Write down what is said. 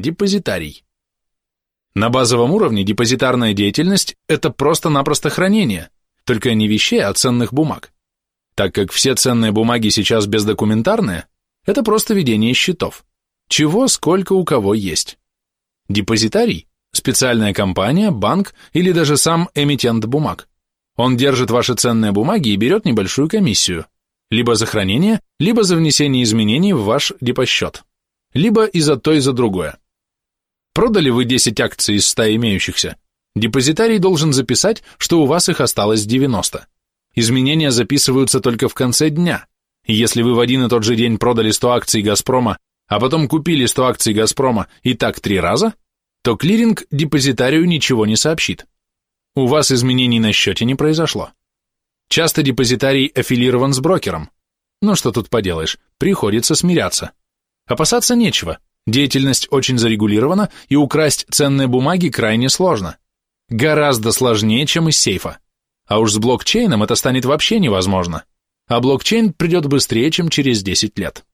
Депозитарий. На базовом уровне депозитарная деятельность – это просто-напросто хранение, только не вещей, а ценных бумаг. Так как все ценные бумаги сейчас бездокументарные, это просто ведение счетов. Чего, сколько у кого есть. Депозитарий – специальная компания, банк или даже сам эмитент бумаг. Он держит ваши ценные бумаги и берет небольшую комиссию, либо за хранение, либо за внесение изменений в ваш депосчет, либо и за то, и за другое. Продали вы 10 акций из 100 имеющихся, депозитарий должен записать, что у вас их осталось 90. Изменения записываются только в конце дня. если вы в один и тот же день продали 100 акций «Газпрома», а потом купили 100 акций «Газпрома» и так три раза, то клиринг депозитарию ничего не сообщит. У вас изменений на счете не произошло. Часто депозитарий аффилирован с брокером. Но что тут поделаешь, приходится смиряться. Опасаться нечего, деятельность очень зарегулирована, и украсть ценные бумаги крайне сложно. Гораздо сложнее, чем из сейфа. А уж с блокчейном это станет вообще невозможно. А блокчейн придет быстрее, чем через 10 лет.